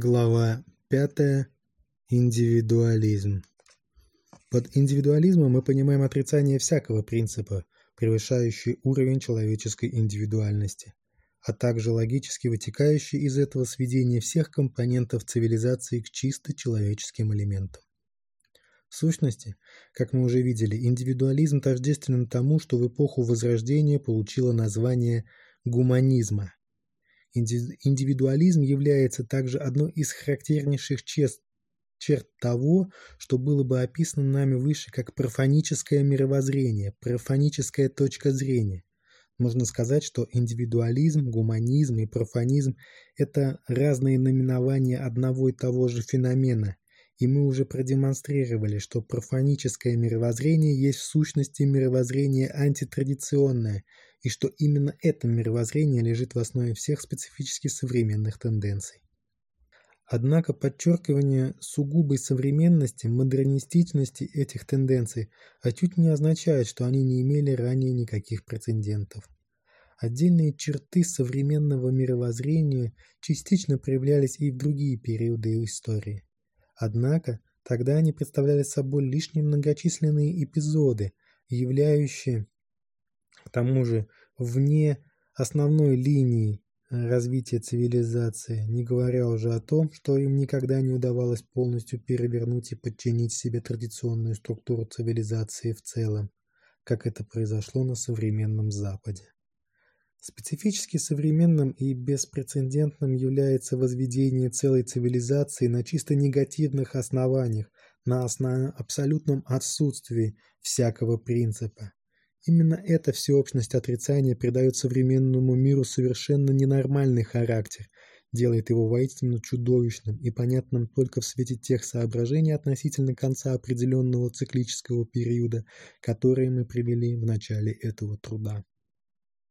Глава 5. Индивидуализм. Под индивидуализмом мы понимаем отрицание всякого принципа, превышающий уровень человеческой индивидуальности, а также логически вытекающий из этого сведение всех компонентов цивилизации к чисто человеческим элементам. В сущности, как мы уже видели, индивидуализм тождественен тому, что в эпоху Возрождения получило название гуманизма – индивидуализм является также одной из характернейших черт, черт того, что было бы описано нами выше как профаническое мировоззрение, профаническая точка зрения. Можно сказать, что индивидуализм, гуманизм и профанизм – это разные наименования одного и того же феномена, и мы уже продемонстрировали, что профаническое мировоззрение есть в сущности мировоззрение антитрадиционное – и что именно это мировоззрение лежит в основе всех специфически современных тенденций. Однако подчеркивание сугубой современности, модернистичности этих тенденций отнюдь не означает, что они не имели ранее никаких прецедентов. Отдельные черты современного мировоззрения частично проявлялись и в другие периоды истории. Однако тогда они представляли собой лишь немногочисленные эпизоды, являющие к тому же вне основной линии э, развития цивилизации, не говоря уже о том, что им никогда не удавалось полностью перевернуть и подчинить себе традиционную структуру цивилизации в целом, как это произошло на современном Западе. Специфически современным и беспрецедентным является возведение целой цивилизации на чисто негативных основаниях, на основ... абсолютном отсутствии всякого принципа. Именно эта всеобщность отрицания придает современному миру совершенно ненормальный характер, делает его воистину чудовищным и понятным только в свете тех соображений относительно конца определенного циклического периода, которые мы привели в начале этого труда.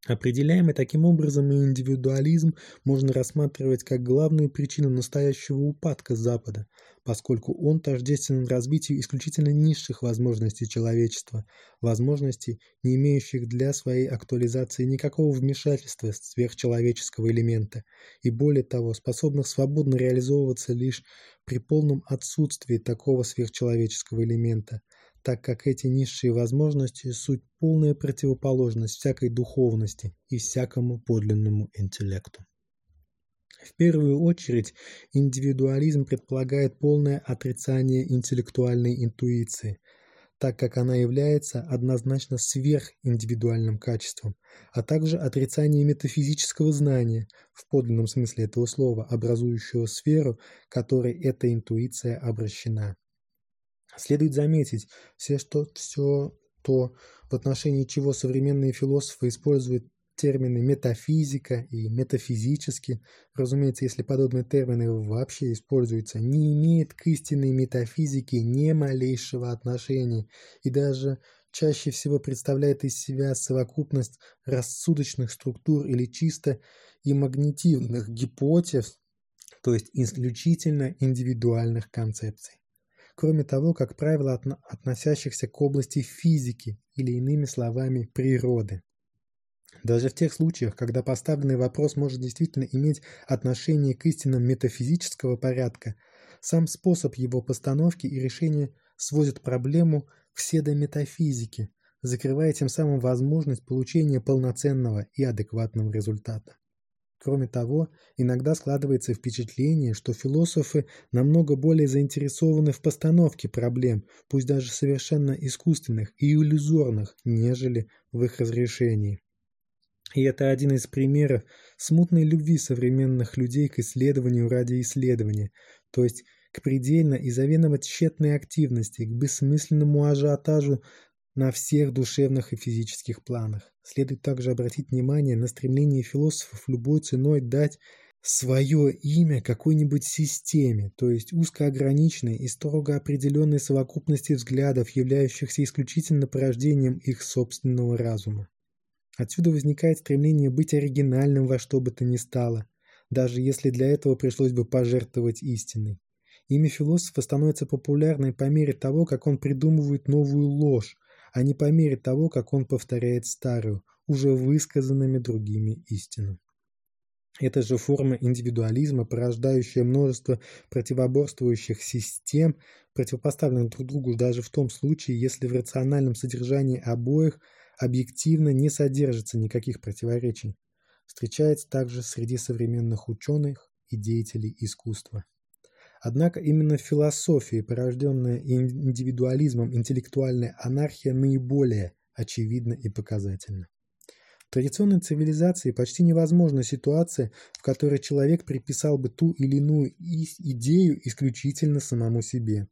Определяемый таким образом индивидуализм можно рассматривать как главную причину настоящего упадка Запада, поскольку он тождественен развитию исключительно низших возможностей человечества, возможностей, не имеющих для своей актуализации никакого вмешательства сверхчеловеческого элемента, и более того, способных свободно реализовываться лишь при полном отсутствии такого сверхчеловеческого элемента – так как эти низшие возможности – суть полная противоположность всякой духовности и всякому подлинному интеллекту. В первую очередь, индивидуализм предполагает полное отрицание интеллектуальной интуиции, так как она является однозначно сверхиндивидуальным качеством, а также отрицание метафизического знания, в подлинном смысле этого слова, образующего сферу, которой эта интуиция обращена. Следует заметить, все, что все то, в отношении чего современные философы используют термины метафизика и метафизически, разумеется, если подобные термины вообще используются, не имеет к истинной метафизике ни малейшего отношения и даже чаще всего представляет из себя совокупность рассудочных структур или чисто и магнитивных гипотез, то есть исключительно индивидуальных концепций кроме того, как правило, относящихся к области физики или иными словами природы. Даже в тех случаях, когда поставленный вопрос может действительно иметь отношение к истинам метафизического порядка, сам способ его постановки и решения сводит проблему все до метафизики, закрывая тем самым возможность получения полноценного и адекватного результата. Кроме того, иногда складывается впечатление, что философы намного более заинтересованы в постановке проблем, пусть даже совершенно искусственных и иллюзорных, нежели в их разрешении. И это один из примеров смутной любви современных людей к исследованию ради исследования, то есть к предельно и заведомо тщетной активности, к бессмысленному ажиотажу на всех душевных и физических планах. Следует также обратить внимание на стремление философов любой ценой дать свое имя какой-нибудь системе, то есть узко ограниченной и строго определенной совокупности взглядов, являющихся исключительно порождением их собственного разума. Отсюда возникает стремление быть оригинальным во что бы то ни стало, даже если для этого пришлось бы пожертвовать истиной. Имя философа становится популярной по мере того, как он придумывает новую ложь, а не по мере того, как он повторяет старую, уже высказанными другими истину. Это же форма индивидуализма, порождающая множество противоборствующих систем, противопоставленных друг другу даже в том случае, если в рациональном содержании обоих объективно не содержится никаких противоречий. Встречается также среди современных ученых и деятелей искусства. Однако именно философии, порожденная индивидуализмом интеллектуальная анархия, наиболее очевидна и показательна. В традиционной цивилизации почти невозможна ситуация, в которой человек приписал бы ту или иную идею исключительно самому себе.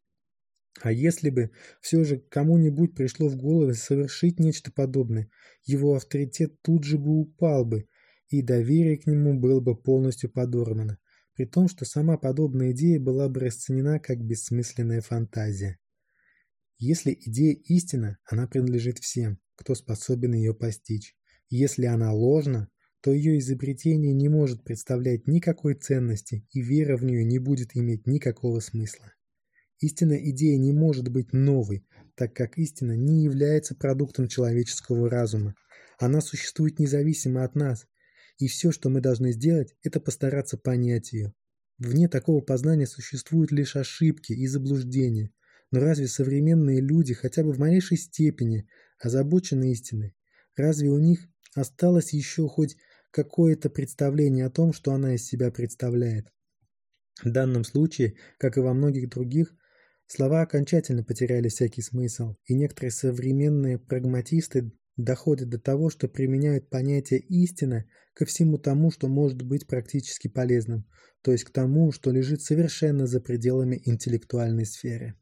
А если бы все же кому-нибудь пришло в голову совершить нечто подобное, его авторитет тут же бы упал бы, и доверие к нему было бы полностью подорвано. При том, что сама подобная идея была бы расценена как бессмысленная фантазия. Если идея истина, она принадлежит всем, кто способен ее постичь. Если она ложна, то ее изобретение не может представлять никакой ценности, и вера в нее не будет иметь никакого смысла. Истинная идея не может быть новой, так как истина не является продуктом человеческого разума. Она существует независимо от нас, и все, что мы должны сделать, это постараться понять ее. Вне такого познания существуют лишь ошибки и заблуждения. Но разве современные люди хотя бы в малейшей степени озабочены истиной? Разве у них осталось еще хоть какое-то представление о том, что она из себя представляет? В данном случае, как и во многих других, слова окончательно потеряли всякий смысл, и некоторые современные прагматисты доходит до того, что применяет понятие «истина» ко всему тому, что может быть практически полезным, то есть к тому, что лежит совершенно за пределами интеллектуальной сферы.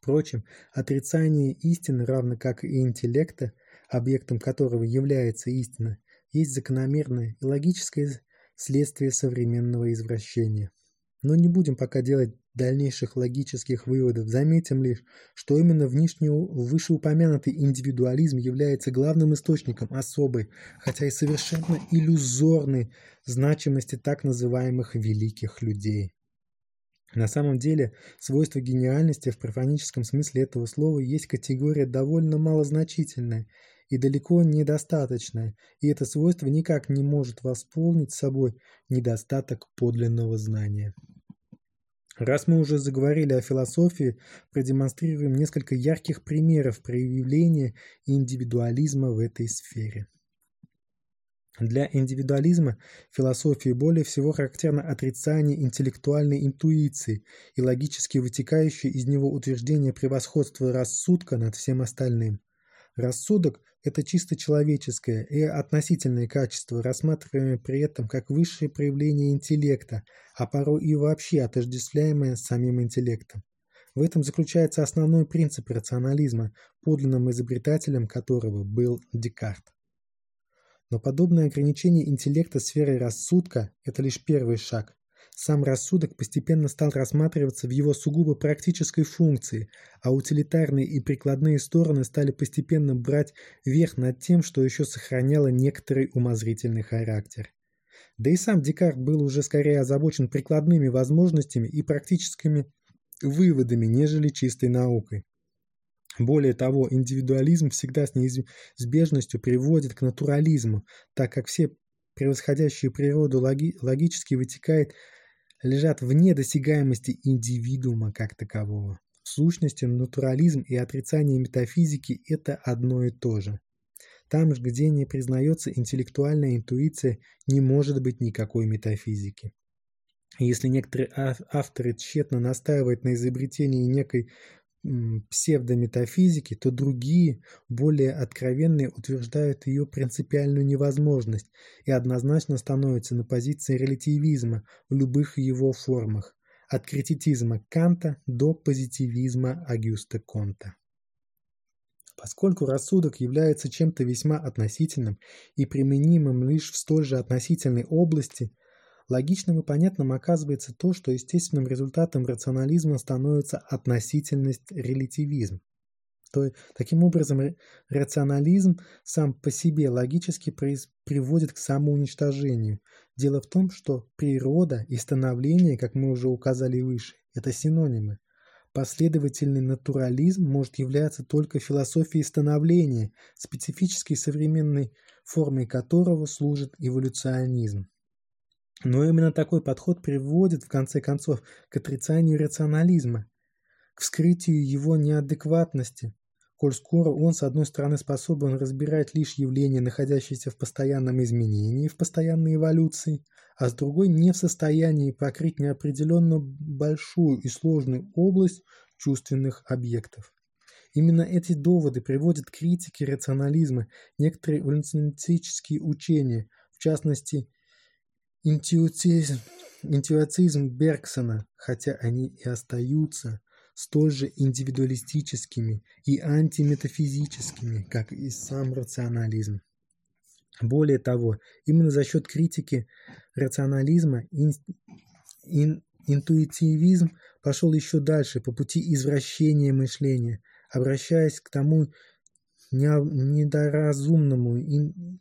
Впрочем, отрицание истины, равно как и интеллекта, объектом которого является истина, есть закономерное и логическое следствие современного извращения. Но не будем пока делать дальнейших логических выводов заметим лишь, что именно внешне вышеупомянутый индивидуализм является главным источником особой, хотя и совершенно иллюзорной значимости так называемых «великих людей». На самом деле, свойство гениальности в профаническом смысле этого слова есть категория довольно малозначительная и далеко недостаточная, и это свойство никак не может восполнить собой недостаток подлинного знания. Раз мы уже заговорили о философии, продемонстрируем несколько ярких примеров проявления индивидуализма в этой сфере. Для индивидуализма философии более всего характерно отрицание интеллектуальной интуиции и логически вытекающее из него утверждение превосходства рассудка над всем остальным. Рассудок – это чисто человеческое и относительное качество, рассматриваемое при этом как высшее проявление интеллекта, а порой и вообще отождествляемое с самим интеллектом. В этом заключается основной принцип рационализма, подлинным изобретателем которого был Декарт. Но подобное ограничение интеллекта сферой рассудка – это лишь первый шаг. Сам рассудок постепенно стал рассматриваться в его сугубо практической функции, а утилитарные и прикладные стороны стали постепенно брать верх над тем, что еще сохраняло некоторый умозрительный характер. Да и сам Декарт был уже скорее озабочен прикладными возможностями и практическими выводами, нежели чистой наукой. Более того, индивидуализм всегда с неизбежностью приводит к натурализму, так как все превосходящие природу логи логически вытекает лежат вне досягаемости индивидуума как такового. В сущности, натурализм и отрицание метафизики – это одно и то же. Там, же, где не признается интеллектуальная интуиция, не может быть никакой метафизики. Если некоторые авторы тщетно настаивают на изобретении некой псевдометафизики, то другие, более откровенные, утверждают ее принципиальную невозможность и однозначно становятся на позиции релятивизма в любых его формах, от критицизма Канта до позитивизма Агюста Конта. Поскольку рассудок является чем-то весьма относительным и применимым лишь в столь же относительной области, Логичным и понятным оказывается то, что естественным результатом рационализма становится относительность релятивизм. То, есть таким образом, рационализм сам по себе логически приводит к самоуничтожению. Дело в том, что природа и становление, как мы уже указали выше, это синонимы. Последовательный натурализм может являться только философией становления, специфической современной формой которого служит эволюционизм. Но именно такой подход приводит, в конце концов, к отрицанию рационализма, к вскрытию его неадекватности, коль скоро он, с одной стороны, способен разбирать лишь явления, находящиеся в постоянном изменении, в постоянной эволюции, а с другой не в состоянии покрыть неопределенно большую и сложную область чувственных объектов. Именно эти доводы приводят к критике рационализма некоторые эволюционистические учения, в частности, интуицизм интуитивизм Бергсона, хотя они и остаются столь же индивидуалистическими и антиметафизическими, как и сам рационализм. Более того, именно за счет критики рационализма ин, ин, интуитивизм пошел еще дальше по пути извращения мышления, обращаясь к тому недоразумному ин,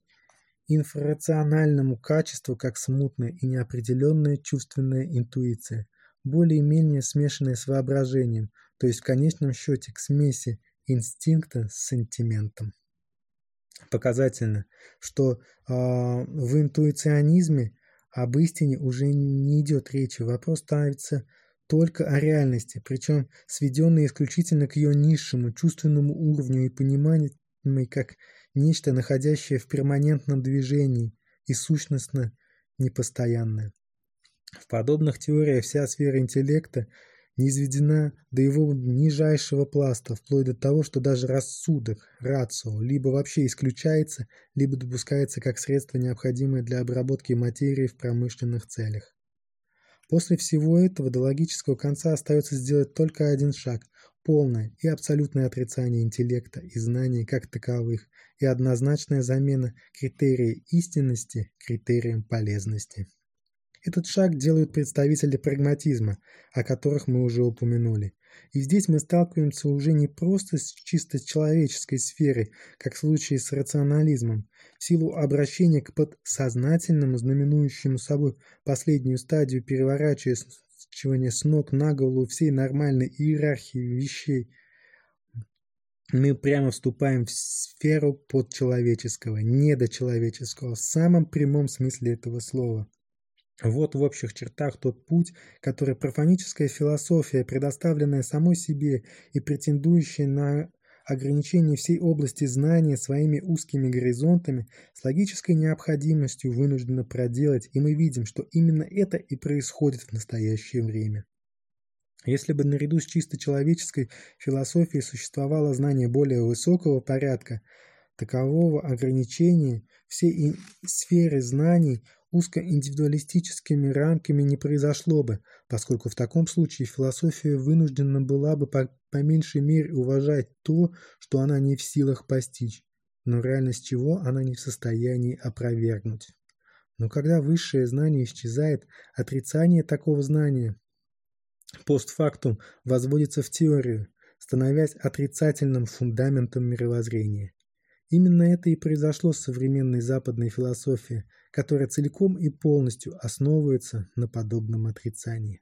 инфрарациональному качеству как смутная и неопределенная чувственная интуиция, более-менее смешанная с воображением, то есть в конечном счете к смеси инстинкта с сентиментом. Показательно, что э, в интуиционизме об истине уже не идет речи, вопрос ставится только о реальности, причем сведенной исключительно к ее низшему чувственному уровню и понимаемой как нечто, находящее в перманентном движении и сущностно непостоянное. В подобных теориях вся сфера интеллекта не изведена до его нижайшего пласта, вплоть до того, что даже рассудок, рацио, либо вообще исключается, либо допускается как средство, необходимое для обработки материи в промышленных целях. После всего этого до логического конца остается сделать только один шаг – полное и абсолютное отрицание интеллекта и знаний как таковых и однозначная замена критерия истинности критерием полезности. Этот шаг делают представители прагматизма, о которых мы уже упомянули. И здесь мы сталкиваемся уже не просто с чисто человеческой сферой, как в случае с рационализмом. В силу обращения к подсознательному, знаменующему собой последнюю стадию переворачивания с ног на голову всей нормальной иерархии вещей, мы прямо вступаем в сферу подчеловеческого, недочеловеческого, в самом прямом смысле этого слова. Вот в общих чертах тот путь, который профаническая философия, предоставленная самой себе и претендующая на ограничение всей области знания своими узкими горизонтами, с логической необходимостью вынуждена проделать, и мы видим, что именно это и происходит в настоящее время. Если бы наряду с чисто человеческой философией существовало знание более высокого порядка, такового ограничения всей сферы знаний узкоиндивидуалистическими рамками не произошло бы, поскольку в таком случае философия вынуждена была бы по, по меньшей мере уважать то, что она не в силах постичь, но реальность чего она не в состоянии опровергнуть. Но когда высшее знание исчезает, отрицание такого знания постфактум возводится в теорию, становясь отрицательным фундаментом мировоззрения. Именно это и произошло с современной западной философией, которая целиком и полностью основывается на подобном отрицании.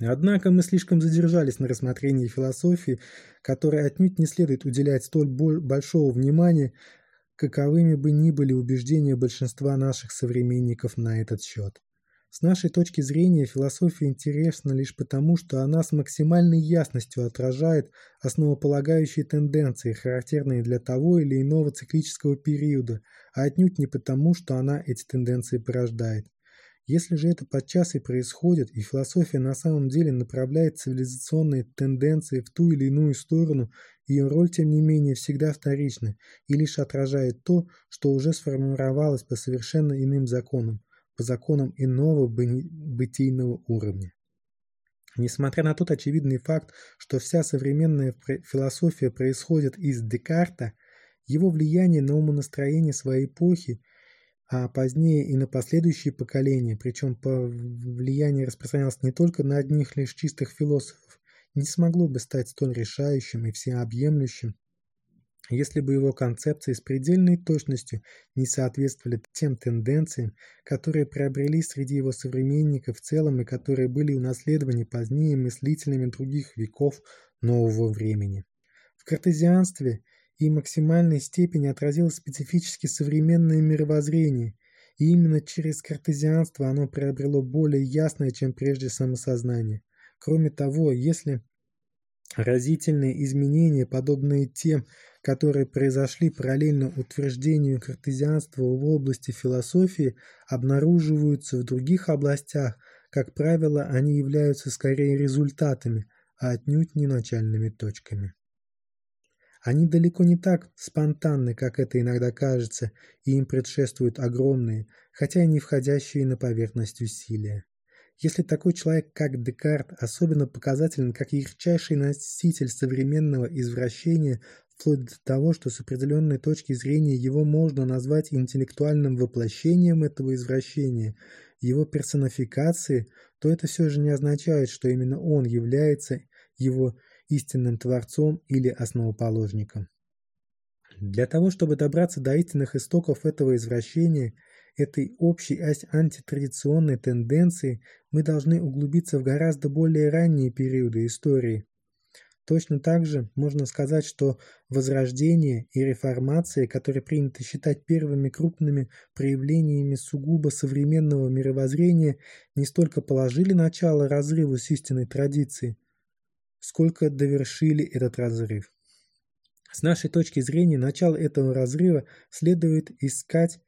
Однако мы слишком задержались на рассмотрении философии, которой отнюдь не следует уделять столь большого внимания, каковыми бы ни были убеждения большинства наших современников на этот счет. С нашей точки зрения философия интересна лишь потому, что она с максимальной ясностью отражает основополагающие тенденции, характерные для того или иного циклического периода, а отнюдь не потому, что она эти тенденции порождает. Если же это подчас и происходит, и философия на самом деле направляет цивилизационные тенденции в ту или иную сторону, ее роль, тем не менее, всегда вторична и лишь отражает то, что уже сформировалось по совершенно иным законам по законам иного бытийного уровня. Несмотря на тот очевидный факт, что вся современная философия происходит из Декарта, его влияние на умонастроение своей эпохи, а позднее и на последующие поколения, причем по влияние распространялось не только на одних лишь чистых философов, не смогло бы стать столь решающим и всеобъемлющим, если бы его концепции с предельной точностью не соответствовали тем тенденциям, которые приобрели среди его современников в целом и которые были унаследованы позднее мыслителями других веков нового времени. В картезианстве и максимальной степени отразилось специфически современное мировоззрение, и именно через картезианство оно приобрело более ясное, чем прежде самосознание. Кроме того, если разительные изменения, подобные тем, которые произошли параллельно утверждению картезианства в области философии, обнаруживаются в других областях, как правило, они являются скорее результатами, а отнюдь не начальными точками. Они далеко не так спонтанны, как это иногда кажется, и им предшествуют огромные, хотя и не входящие на поверхность усилия. Если такой человек, как Декарт, особенно показателен как ярчайший носитель современного извращения, вплоть до того, что с определенной точки зрения его можно назвать интеллектуальным воплощением этого извращения, его персонификации, то это все же не означает, что именно он является его истинным творцом или основоположником. Для того, чтобы добраться до истинных истоков этого извращения – этой общей антитрадиционной тенденции мы должны углубиться в гораздо более ранние периоды истории. Точно так же можно сказать, что Возрождение и Реформация, которые принято считать первыми крупными проявлениями сугубо современного мировоззрения, не столько положили начало разрыву с истинной традицией, сколько довершили этот разрыв. С нашей точки зрения, начало этого разрыва следует искать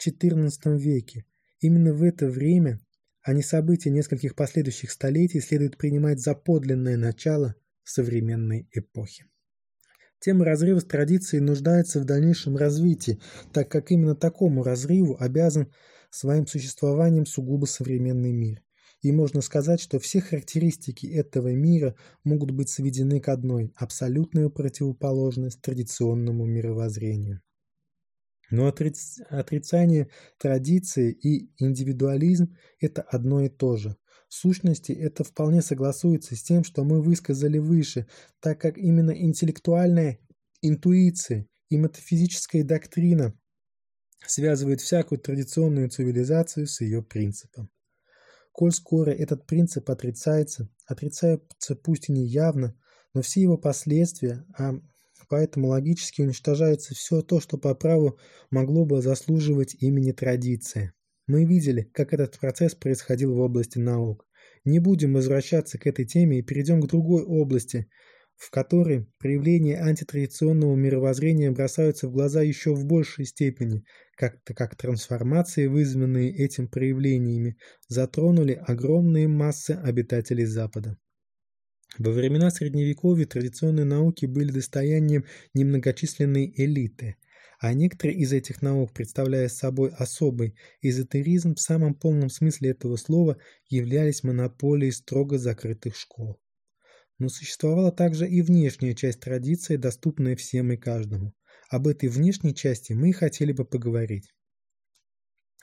XIV веке. Именно в это время, а не события нескольких последующих столетий, следует принимать за подлинное начало современной эпохи. Тема разрыва с традицией нуждается в дальнейшем развитии, так как именно такому разрыву обязан своим существованием сугубо современный мир. И можно сказать, что все характеристики этого мира могут быть сведены к одной – абсолютную противоположность традиционному мировоззрению. Но отриц... отрицание традиции и индивидуализм – это одно и то же. В сущности, это вполне согласуется с тем, что мы высказали выше, так как именно интеллектуальная интуиция и метафизическая доктрина связывают всякую традиционную цивилизацию с ее принципом. Коль скоро этот принцип отрицается, отрицается пусть и явно, но все его последствия, а поэтому логически уничтожается все то, что по праву могло бы заслуживать имени традиции. Мы видели, как этот процесс происходил в области наук. Не будем возвращаться к этой теме и перейдем к другой области, в которой проявления антитрадиционного мировоззрения бросаются в глаза еще в большей степени, как-то как трансформации, вызванные этим проявлениями, затронули огромные массы обитателей Запада. Во времена Средневековья традиционные науки были достоянием немногочисленной элиты, а некоторые из этих наук, представляя собой особый эзотеризм в самом полном смысле этого слова, являлись монополией строго закрытых школ. Но существовала также и внешняя часть традиции, доступная всем и каждому. Об этой внешней части мы хотели бы поговорить.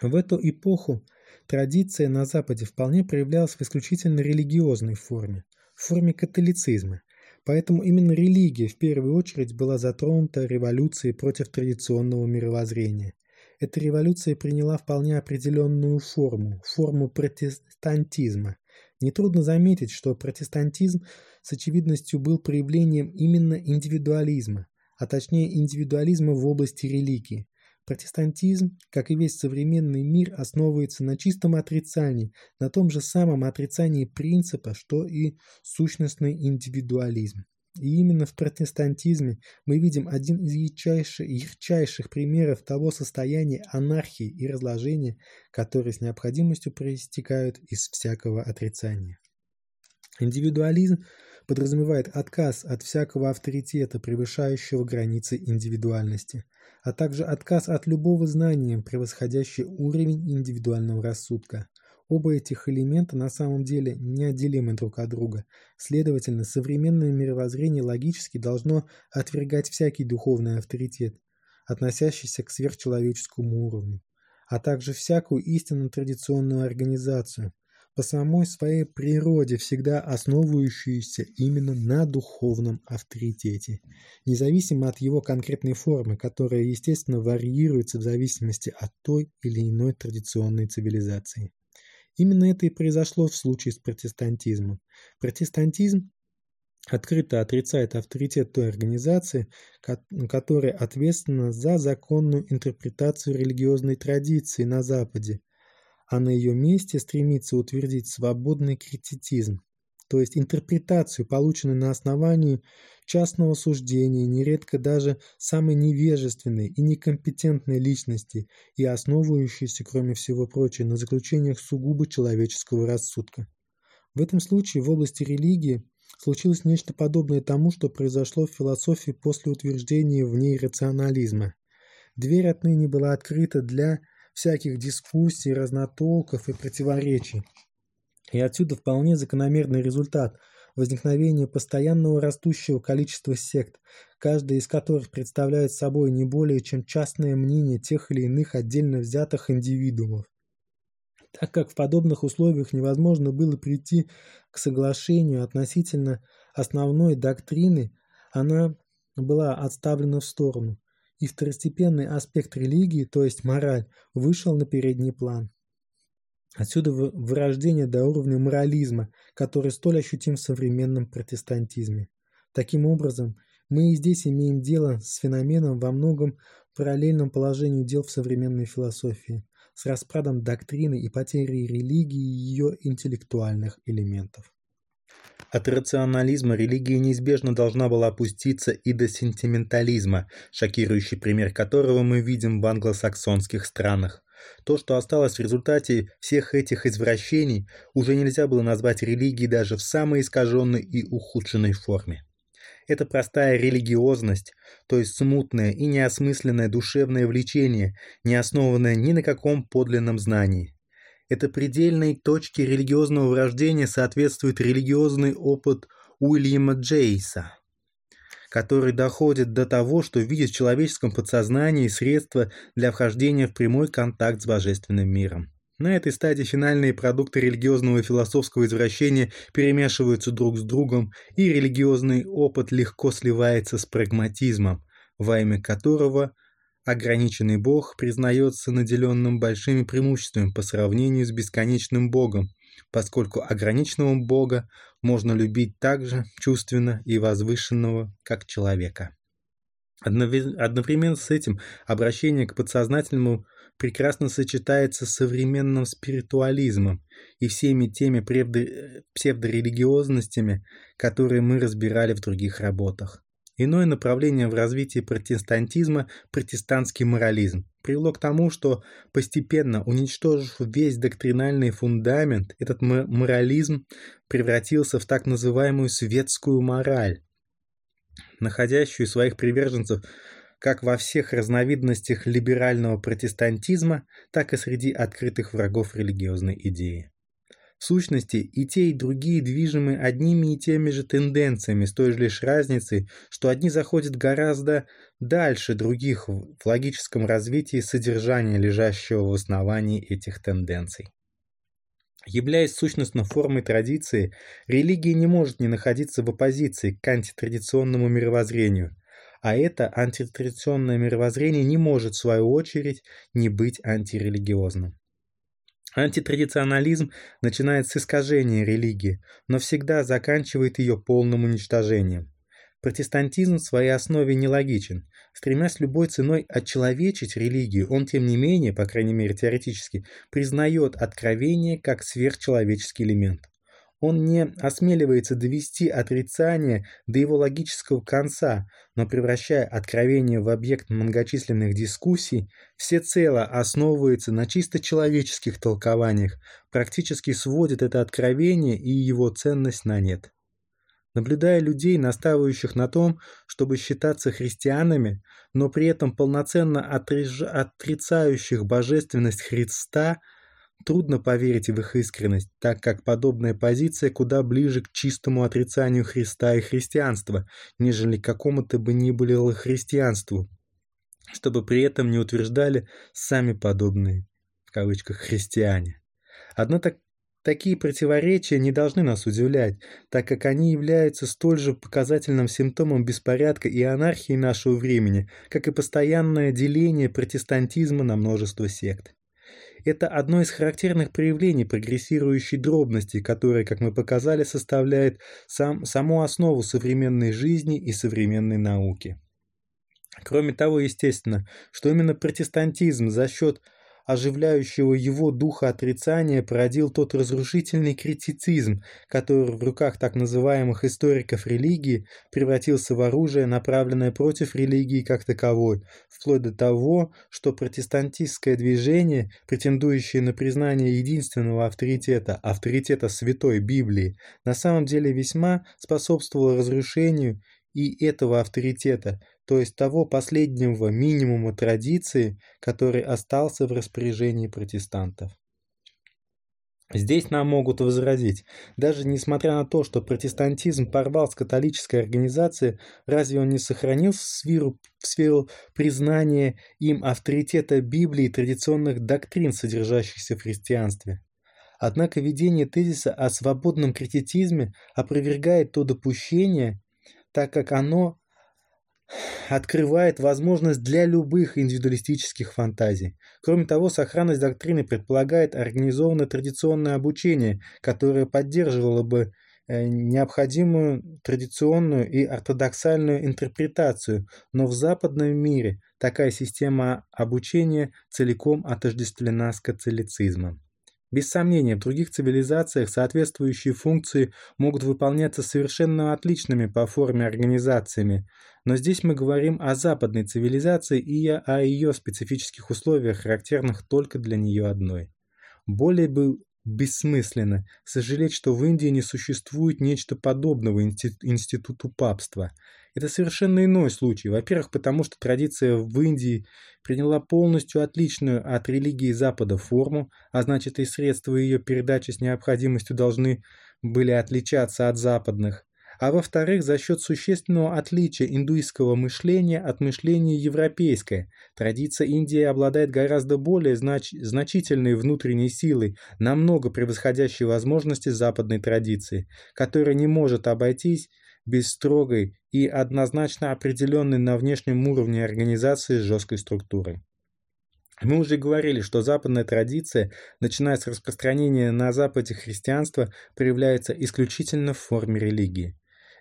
В эту эпоху традиция на Западе вполне проявлялась в исключительно религиозной форме – в форме католицизма. Поэтому именно религия в первую очередь была затронута революцией против традиционного мировоззрения. Эта революция приняла вполне определенную форму, форму протестантизма. Нетрудно заметить, что протестантизм с очевидностью был проявлением именно индивидуализма, а точнее индивидуализма в области религии. Протестантизм, как и весь современный мир, основывается на чистом отрицании, на том же самом отрицании принципа, что и сущностный индивидуализм. И именно в протестантизме мы видим один из ярчайших, ярчайших примеров того состояния анархии и разложения, которые с необходимостью проистекают из всякого отрицания. Индивидуализм подразумевает отказ от всякого авторитета, превышающего границы индивидуальности – а также отказ от любого знания, превосходящий уровень индивидуального рассудка. Оба этих элемента на самом деле неотделимы друг от друга. Следовательно, современное мировоззрение логически должно отвергать всякий духовный авторитет, относящийся к сверхчеловеческому уровню, а также всякую истинно традиционную организацию – по самой своей природе всегда основывающуюся именно на духовном авторитете, независимо от его конкретной формы, которая, естественно, варьируется в зависимости от той или иной традиционной цивилизации. Именно это и произошло в случае с протестантизмом. Протестантизм открыто отрицает авторитет той организации, которая ответственна за законную интерпретацию религиозной традиции на Западе а на ее месте стремится утвердить свободный критицизм, то есть интерпретацию, полученную на основании частного суждения, нередко даже самой невежественной и некомпетентной личности и основывающейся, кроме всего прочего, на заключениях сугубо человеческого рассудка. В этом случае в области религии случилось нечто подобное тому, что произошло в философии после утверждения в ней рационализма. Дверь отныне была открыта для всяких дискуссий, разнотолков и противоречий. И отсюда вполне закономерный результат – возникновение постоянного растущего количества сект, каждая из которых представляет собой не более чем частное мнение тех или иных отдельно взятых индивидуумов. Так как в подобных условиях невозможно было прийти к соглашению относительно основной доктрины, она была отставлена в сторону и второстепенный аспект религии, то есть мораль, вышел на передний план. Отсюда вырождение до уровня морализма, который столь ощутим в современном протестантизме. Таким образом, мы и здесь имеем дело с феноменом во многом параллельном положению дел в современной философии, с распадом доктрины и потерей религии и ее интеллектуальных элементов. От рационализма религия неизбежно должна была опуститься и до сентиментализма, шокирующий пример которого мы видим в англосаксонских странах. То, что осталось в результате всех этих извращений, уже нельзя было назвать религией даже в самой искаженной и ухудшенной форме. Это простая религиозность, то есть смутное и неосмысленное душевное влечение, не основанное ни на каком подлинном знании. Это предельной точке религиозного врождения соответствует религиозный опыт Уильяма Джейса, который доходит до того, что видит в человеческом подсознании средства для вхождения в прямой контакт с божественным миром. На этой стадии финальные продукты религиозного и философского извращения перемешиваются друг с другом, и религиозный опыт легко сливается с прагматизмом, во имя которого – ограниченный бог признается наделенным большими преимуществами по сравнению с бесконечным богом, поскольку ограниченного бога можно любить так же чувственно и возвышенного, как человека. Одновременно с этим обращение к подсознательному прекрасно сочетается с современным спиритуализмом и всеми теми псевдорелигиозностями, которые мы разбирали в других работах. Иное направление в развитии протестантизма – протестантский морализм – привело к тому, что постепенно, уничтожив весь доктринальный фундамент, этот морализм превратился в так называемую светскую мораль, находящую своих приверженцев как во всех разновидностях либерального протестантизма, так и среди открытых врагов религиозной идеи. В сущности, и те, и другие движимы одними и теми же тенденциями, с той же лишь разницей, что одни заходят гораздо дальше других в логическом развитии содержания, лежащего в основании этих тенденций. Являясь сущностно формой традиции, религия не может не находиться в оппозиции к антитрадиционному мировоззрению, а это антитрадиционное мировоззрение не может, в свою очередь, не быть антирелигиозным. Антитрадиционализм начинает с искажения религии, но всегда заканчивает ее полным уничтожением. Протестантизм в своей основе нелогичен. Стремясь любой ценой отчеловечить религию, он, тем не менее, по крайней мере теоретически, признает откровение как сверхчеловеческий элемент он не осмеливается довести отрицание до его логического конца, но превращая откровение в объект многочисленных дискуссий, всецело основывается на чисто человеческих толкованиях, практически сводит это откровение и его ценность на нет. Наблюдая людей, настаивающих на том, чтобы считаться христианами, но при этом полноценно отрицающих божественность Христа – Трудно поверить в их искренность, так как подобная позиция куда ближе к чистому отрицанию Христа и христианства, нежели к какому-то бы ни было христианству, чтобы при этом не утверждали сами подобные, в кавычках, христиане. Одно так Такие противоречия не должны нас удивлять, так как они являются столь же показательным симптомом беспорядка и анархии нашего времени, как и постоянное деление протестантизма на множество сект. Это одно из характерных проявлений прогрессирующей дробности, которая, как мы показали, составляет сам, саму основу современной жизни и современной науки. Кроме того, естественно, что именно протестантизм за счет оживляющего его духа отрицания породил тот разрушительный критицизм, который в руках так называемых историков религии превратился в оружие, направленное против религии как таковой, вплоть до того, что протестантистское движение, претендующее на признание единственного авторитета, авторитета Святой Библии, на самом деле весьма способствовало разрушению и этого авторитета, то есть того последнего минимума традиции, который остался в распоряжении протестантов. Здесь нам могут возразить, даже несмотря на то, что протестантизм порвал с католической организацией, разве он не сохранил в сферу, в сферу признания им авторитета Библии и традиционных доктрин, содержащихся в христианстве? Однако введение тезиса о свободном критицизме опровергает то допущение, так как оно открывает возможность для любых индивидуалистических фантазий. Кроме того, сохранность доктрины предполагает организованное традиционное обучение, которое поддерживало бы э, необходимую традиционную и ортодоксальную интерпретацию, но в западном мире такая система обучения целиком отождествлена с католицизмом. Без сомнения, в других цивилизациях соответствующие функции могут выполняться совершенно отличными по форме организациями, но здесь мы говорим о западной цивилизации и о ее специфических условиях, характерных только для нее одной. Более бы бессмысленно сожалеть, что в Индии не существует нечто подобного институту папства. Это совершенно иной случай. Во-первых, потому что традиция в Индии приняла полностью отличную от религии Запада форму, а значит и средства ее передачи с необходимостью должны были отличаться от западных а во-вторых, за счет существенного отличия индуистского мышления от мышления европейское. Традиция Индии обладает гораздо более знач значительной внутренней силой, намного превосходящей возможности западной традиции, которая не может обойтись без строгой и однозначно определенной на внешнем уровне организации с жесткой структурой. Мы уже говорили, что западная традиция, начиная с распространения на Западе христианства, проявляется исключительно в форме религии.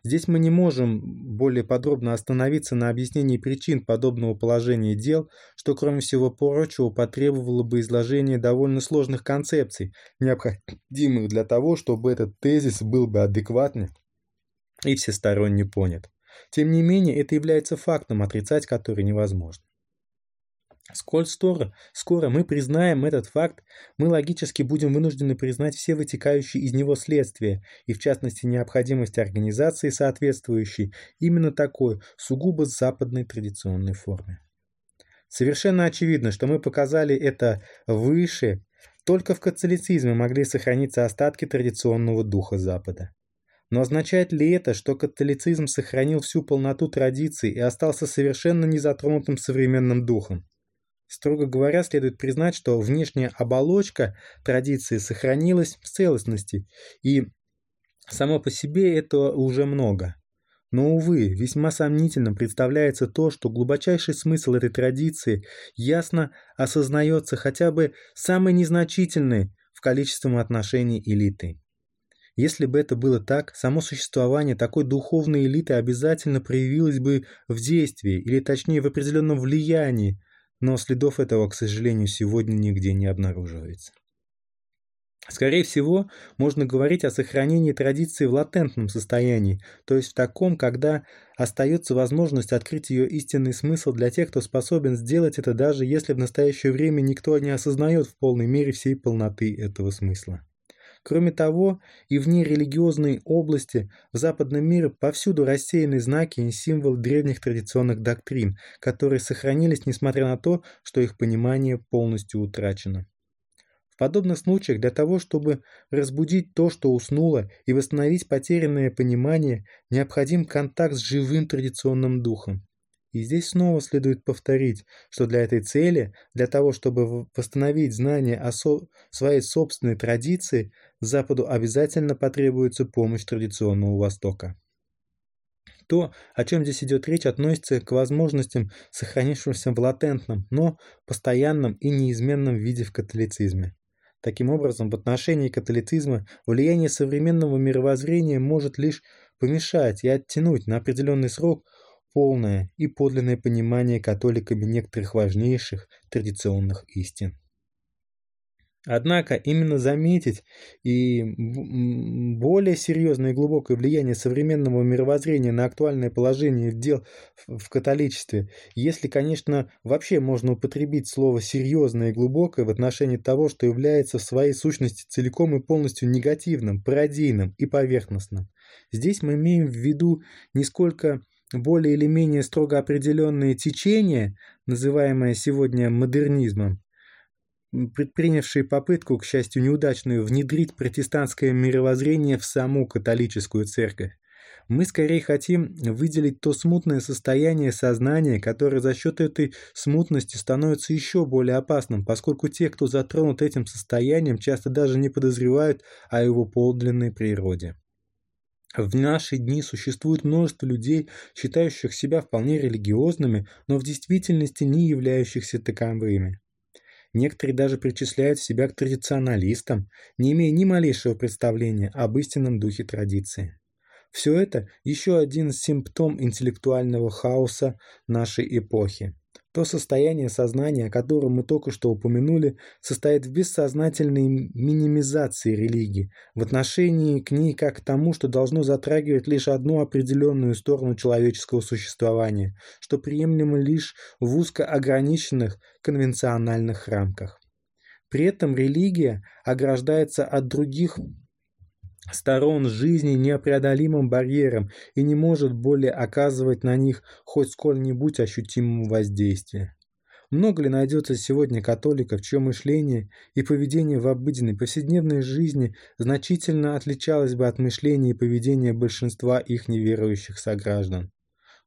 Здесь мы не можем более подробно остановиться на объяснении причин подобного положения дел, что, кроме всего прочего, потребовало бы изложения довольно сложных концепций, необходимых для того, чтобы этот тезис был бы адекватный и всесторонне понят. Тем не менее, это является фактом, отрицать который невозможно. Сколь скоро, скоро мы признаем этот факт, мы логически будем вынуждены признать все вытекающие из него следствия, и в частности необходимость организации соответствующей именно такой сугубо западной традиционной форме. Совершенно очевидно, что мы показали это выше, только в католицизме могли сохраниться остатки традиционного духа Запада. Но означает ли это, что католицизм сохранил всю полноту традиций и остался совершенно незатронутым современным духом? Строго говоря, следует признать, что внешняя оболочка традиции сохранилась в целостности, и само по себе это уже много. Но, увы, весьма сомнительным представляется то, что глубочайший смысл этой традиции ясно осознается хотя бы самой незначительной в количественном отношении элиты. Если бы это было так, само существование такой духовной элиты обязательно проявилось бы в действии, или точнее в определенном влиянии но следов этого, к сожалению, сегодня нигде не обнаруживается. Скорее всего, можно говорить о сохранении традиции в латентном состоянии, то есть в таком, когда остается возможность открыть ее истинный смысл для тех, кто способен сделать это, даже если в настоящее время никто не осознает в полной мере всей полноты этого смысла. Кроме того, и в нерелигиозной области в западном мире повсюду рассеяны знаки и символ древних традиционных доктрин, которые сохранились, несмотря на то, что их понимание полностью утрачено. В подобных случаях для того, чтобы разбудить то, что уснуло, и восстановить потерянное понимание, необходим контакт с живым традиционным духом. И здесь снова следует повторить, что для этой цели, для того, чтобы восстановить знания о со своей собственной традиции, Западу обязательно потребуется помощь традиционного Востока. То, о чем здесь идет речь, относится к возможностям, сохранившимся в латентном, но постоянном и неизменном виде в католицизме. Таким образом, в отношении католицизма влияние современного мировоззрения может лишь помешать и оттянуть на определенный срок – полное и подлинное понимание католиками некоторых важнейших традиционных истин. Однако именно заметить и более серьезное и глубокое влияние современного мировоззрения на актуальное положение дел в католичестве, если, конечно, вообще можно употребить слово «серьезное» и «глубокое» в отношении того, что является в своей сущности целиком и полностью негативным, пародийным и поверхностным. Здесь мы имеем в виду не сколько более или менее строго определенные течения, называемые сегодня модернизмом, предпринявшие попытку, к счастью неудачную, внедрить протестантское мировоззрение в саму католическую церковь. Мы скорее хотим выделить то смутное состояние сознания, которое за счет этой смутности становится еще более опасным, поскольку те, кто затронут этим состоянием, часто даже не подозревают о его подлинной природе. В наши дни существует множество людей, считающих себя вполне религиозными, но в действительности не являющихся таковыми. Некоторые даже причисляют себя к традиционалистам, не имея ни малейшего представления об истинном духе традиции. Все это еще один симптом интеллектуального хаоса нашей эпохи. То состояние сознания, о котором мы только что упомянули, состоит в бессознательной минимизации религии в отношении к ней как к тому, что должно затрагивать лишь одну определенную сторону человеческого существования, что приемлемо лишь в узко ограниченных конвенциональных рамках. При этом религия ограждается от других сторон жизни непреодолимым барьером и не может более оказывать на них хоть сколь-нибудь ощутимого воздействия. Много ли найдется сегодня католиков, чье мышление и поведение в обыденной повседневной жизни значительно отличалось бы от мышления и поведения большинства их неверующих сограждан?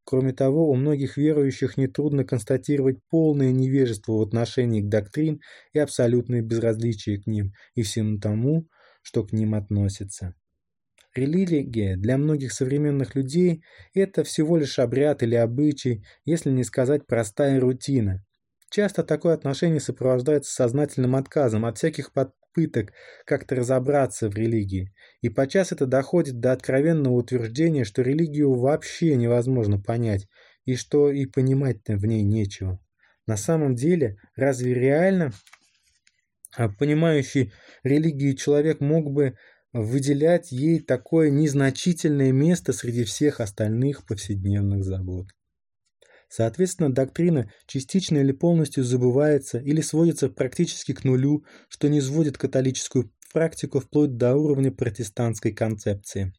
Кроме того, у многих верующих нетрудно констатировать полное невежество в отношении к доктрин и абсолютное безразличие к ним и всему тому, что к ним относится. Религия для многих современных людей – это всего лишь обряд или обычай, если не сказать простая рутина. Часто такое отношение сопровождается сознательным отказом от всяких попыток как-то разобраться в религии, и подчас это доходит до откровенного утверждения, что религию вообще невозможно понять, и что и понимать в ней нечего. На самом деле, разве реально а понимающий религию человек мог бы выделять ей такое незначительное место среди всех остальных повседневных забот. Соответственно, доктрина частично или полностью забывается или сводится практически к нулю, что не сводит католическую практику вплоть до уровня протестантской концепции.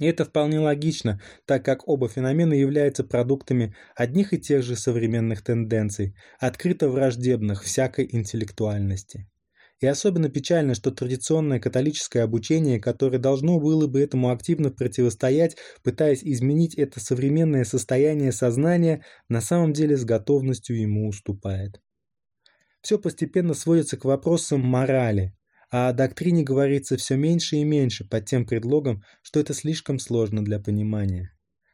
И это вполне логично, так как оба феномена являются продуктами одних и тех же современных тенденций, открыто враждебных всякой интеллектуальности. И особенно печально, что традиционное католическое обучение, которое должно было бы этому активно противостоять, пытаясь изменить это современное состояние сознания, на самом деле с готовностью ему уступает. Все постепенно сводится к вопросам морали, а о доктрине говорится все меньше и меньше под тем предлогом, что это слишком сложно для понимания.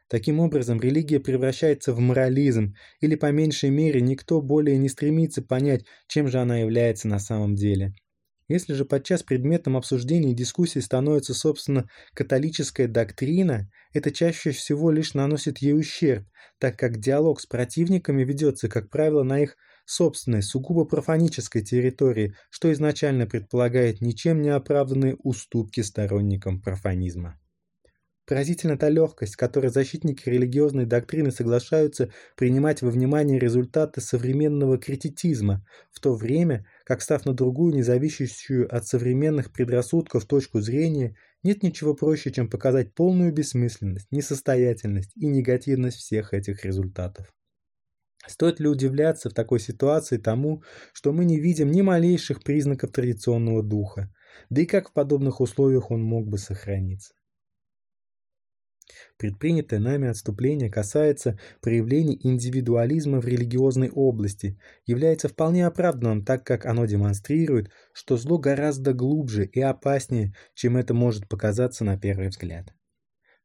Таким образом, религия превращается в морализм, или по меньшей мере никто более не стремится понять, чем же она является на самом деле. Если же подчас предметом обсуждений и дискуссии становится, собственно, католическая доктрина, это чаще всего лишь наносит ей ущерб, так как диалог с противниками ведется, как правило, на их собственной сугубо профанической территории, что изначально предполагает ничем не оправданные уступки сторонникам профанизма. Поразительна та легкость, которой защитники религиозной доктрины соглашаются принимать во внимание результаты современного критицизма, в то время, как став на другую, независящую от современных предрассудков точку зрения, нет ничего проще, чем показать полную бессмысленность, несостоятельность и негативность всех этих результатов. Стоит ли удивляться в такой ситуации тому, что мы не видим ни малейших признаков традиционного духа, да и как в подобных условиях он мог бы сохраниться? Предпринятое нами отступление касается проявлений индивидуализма в религиозной области, является вполне оправданным, так как оно демонстрирует, что зло гораздо глубже и опаснее, чем это может показаться на первый взгляд.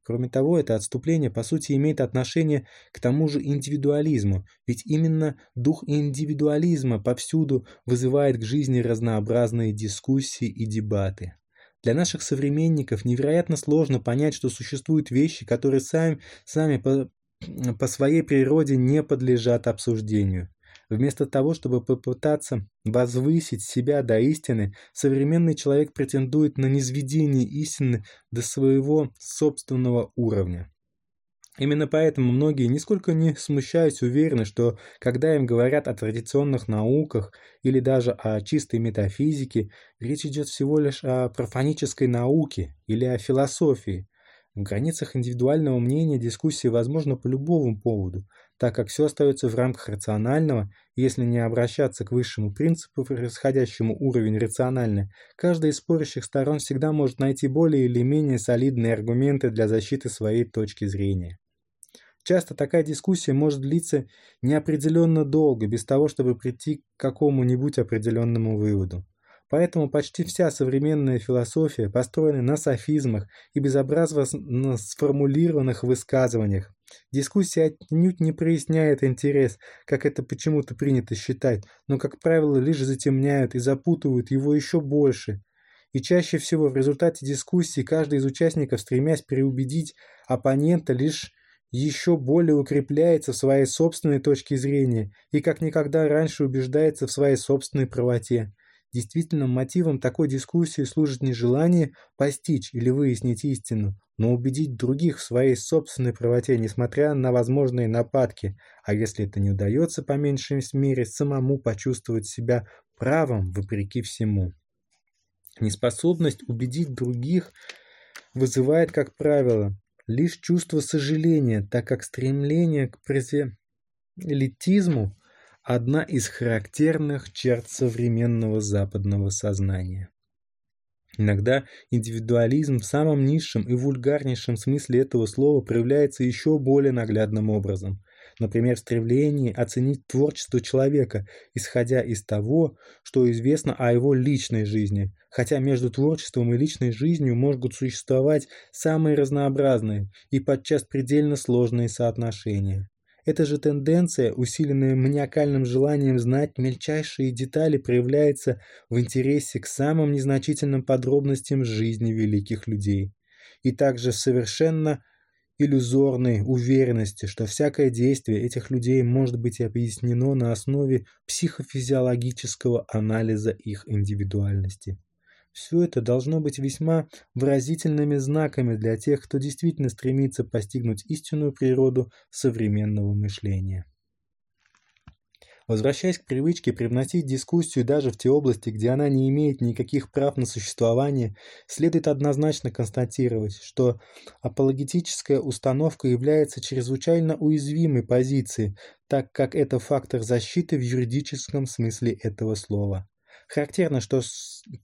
Кроме того, это отступление, по сути, имеет отношение к тому же индивидуализму, ведь именно дух индивидуализма повсюду вызывает к жизни разнообразные дискуссии и дебаты. Для наших современников невероятно сложно понять, что существуют вещи, которые сами, сами по, по своей природе не подлежат обсуждению. Вместо того, чтобы попытаться возвысить себя до истины, современный человек претендует на низведение истины до своего собственного уровня. Именно поэтому многие нисколько не смущаясь уверены, что когда им говорят о традиционных науках или даже о чистой метафизике, речь идет всего лишь о профанической науке или о философии, в границах индивидуального мнения дискуссии возможны по любому поводу, так как все остается в рамках рационального, если не обращаться к высшему принципу, превосходящему уровень рационально, каждая из спорящих сторон всегда может найти более или менее солидные аргументы для защиты своей точки зрения. Часто такая дискуссия может длиться неопределенно долго, без того, чтобы прийти к какому-нибудь определенному выводу. Поэтому почти вся современная философия построена на софизмах и безобразно сформулированных высказываниях. Дискуссия отнюдь не проясняет интерес, как это почему-то принято считать, но, как правило, лишь затемняют и запутывают его еще больше. И чаще всего в результате дискуссии каждый из участников, стремясь переубедить оппонента, лишь еще более укрепляется в своей собственной точке зрения и как никогда раньше убеждается в своей собственной правоте. Действительным мотивом такой дискуссии служит не желание постичь или выяснить истину, но убедить других в своей собственной правоте, несмотря на возможные нападки, а если это не удается, по меньшей мере, самому почувствовать себя правым вопреки всему. Неспособность убедить других вызывает, как правило, лишь чувство сожаления, так как стремление к презелитизму одна из характерных черт современного западного сознания. Иногда индивидуализм в самом низшем и вульгарнейшем смысле этого слова проявляется еще более наглядным образом. Например, стремление оценить творчество человека, исходя из того, что известно о его личной жизни. Хотя между творчеством и личной жизнью могут существовать самые разнообразные и подчас предельно сложные соотношения. Эта же тенденция, усиленная маниакальным желанием знать мельчайшие детали, проявляется в интересе к самым незначительным подробностям жизни великих людей и также в совершенно иллюзорной уверенности, что всякое действие этих людей может быть объяснено на основе психофизиологического анализа их индивидуальности. Все это должно быть весьма выразительными знаками для тех, кто действительно стремится постигнуть истинную природу современного мышления. Возвращаясь к привычке привносить дискуссию даже в те области, где она не имеет никаких прав на существование, следует однозначно констатировать, что апологетическая установка является чрезвычайно уязвимой позицией, так как это фактор защиты в юридическом смысле этого слова. Характерно, что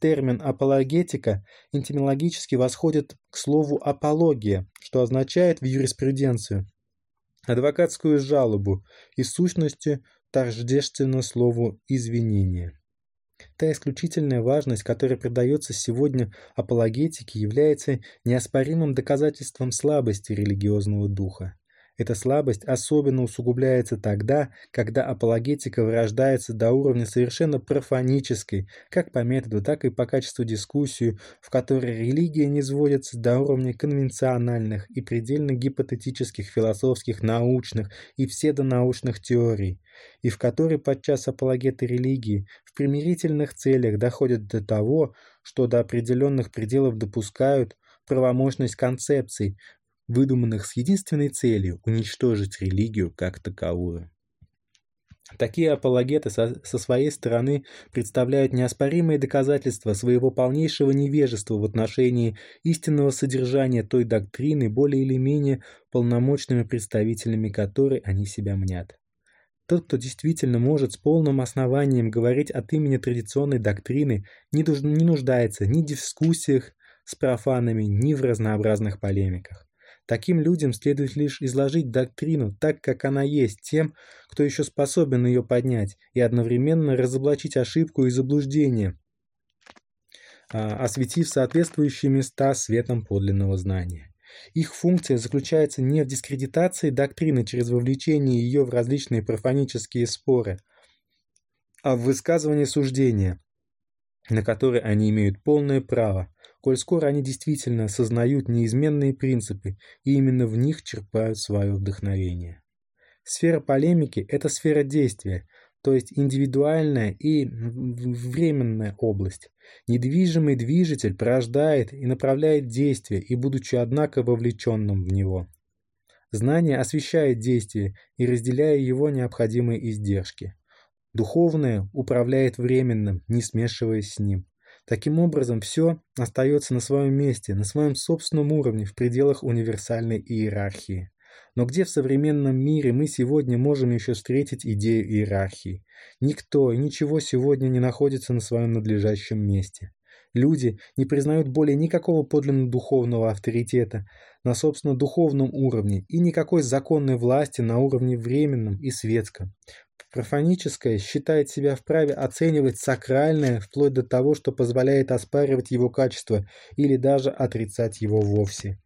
термин «апологетика» этимологически восходит к слову «апология», что означает в юриспруденции адвокатскую жалобу и сущностью тождественно слову «извинение». Та исключительная важность, которая придается сегодня апологетике, является неоспоримым доказательством слабости религиозного духа. Эта слабость особенно усугубляется тогда, когда апологетика вырождается до уровня совершенно профанической, как по методу, так и по качеству дискуссии, в которой религия не сводится до уровня конвенциональных и предельно гипотетических философских, научных и псевдонаучных теорий, и в которой подчас апологеты религии в примирительных целях доходят до того, что до определенных пределов допускают правомощность концепций, выдуманных с единственной целью уничтожить религию как таковую. Такие апологеты со, со своей стороны представляют неоспоримые доказательства своего полнейшего невежества в отношении истинного содержания той доктрины, более или менее полномочными представителями которой они себя мнят. Тот, кто действительно может с полным основанием говорить от имени традиционной доктрины, не нуждается ни в дискуссиях с профанами, ни в разнообразных полемиках. Таким людям следует лишь изложить доктрину так, как она есть, тем, кто еще способен ее поднять, и одновременно разоблачить ошибку и заблуждение, а, осветив соответствующие места светом подлинного знания. Их функция заключается не в дискредитации доктрины через вовлечение ее в различные профанические споры, а в высказывании суждения, на которые они имеют полное право, коль скоро они действительно осознают неизменные принципы и именно в них черпают свое вдохновение. Сфера полемики – это сфера действия, то есть индивидуальная и временная область. Недвижимый движитель порождает и направляет действие, и будучи однако вовлеченным в него. Знание освещает действие и разделяя его необходимые издержки. Духовное управляет временным, не смешиваясь с ним. Таким образом, все остается на своем месте, на своем собственном уровне в пределах универсальной иерархии. Но где в современном мире мы сегодня можем еще встретить идею иерархии? Никто и ничего сегодня не находится на своем надлежащем месте. Люди не признают более никакого подлинно духовного авторитета на, собственно, духовном уровне и никакой законной власти на уровне временном и светском. Профаническое считает себя вправе оценивать сакральное вплоть до того, что позволяет оспаривать его качество или даже отрицать его вовсе.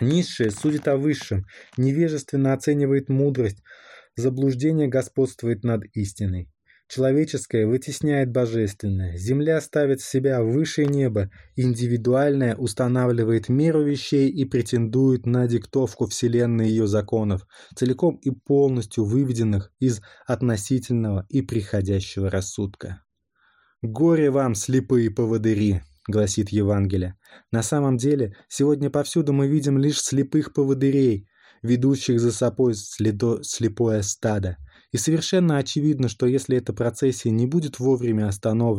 Низшее судит о высшем, невежественно оценивает мудрость, заблуждение господствует над истиной. Человеческое вытесняет божественное, земля ставит себя выше неба, индивидуальное устанавливает меру вещей и претендует на диктовку Вселенной ее законов, целиком и полностью выведенных из относительного и приходящего рассудка. «Горе вам, слепые поводыри!» – гласит Евангелие. На самом деле, сегодня повсюду мы видим лишь слепых поводырей, ведущих за собой слепое стадо – и совершенно очевидно, что если эта процессия не будет вовремя остановлена,